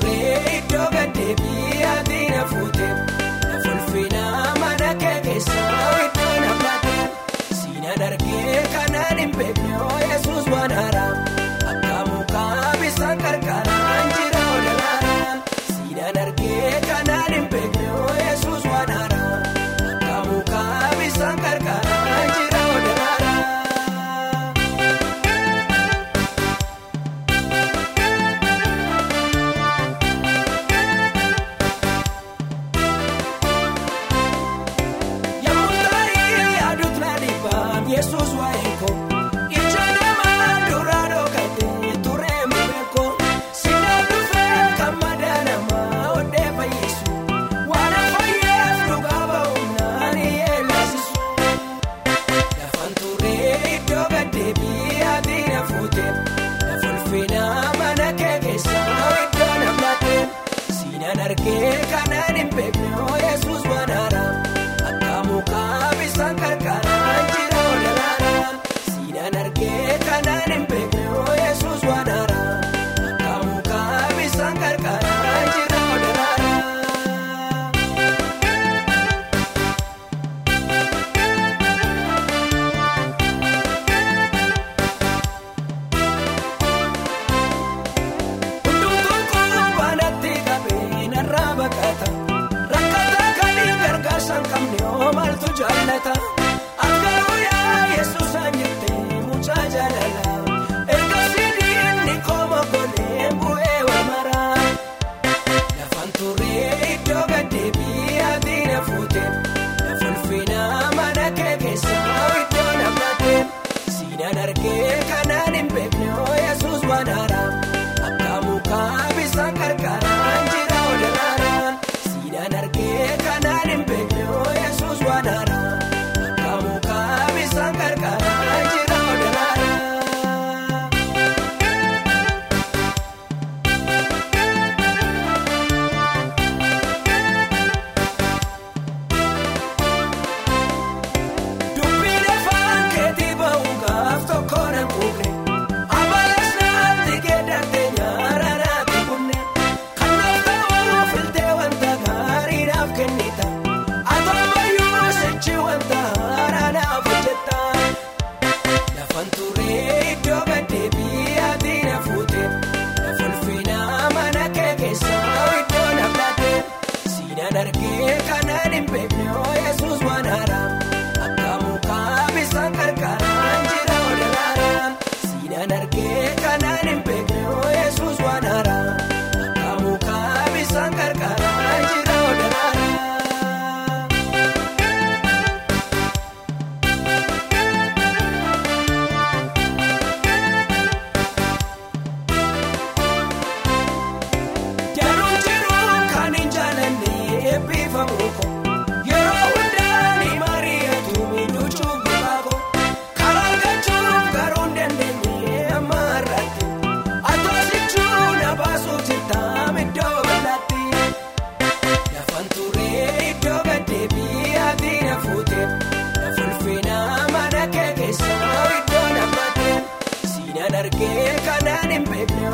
turee iddoo gaddeebii ati na fuute. argee kanaan hin beekne ooyessu. jaalata akka guyyaa yesuusaan jettee mucaa jaalala erga siiniin ni kooma kolee bu'ee wamara lafaan turee iddoo gaddee biyya diina fuute lafulfinaa mana kee keessaa iddoo nam'ate siinaan argee. that again. argee kanaan hin beekne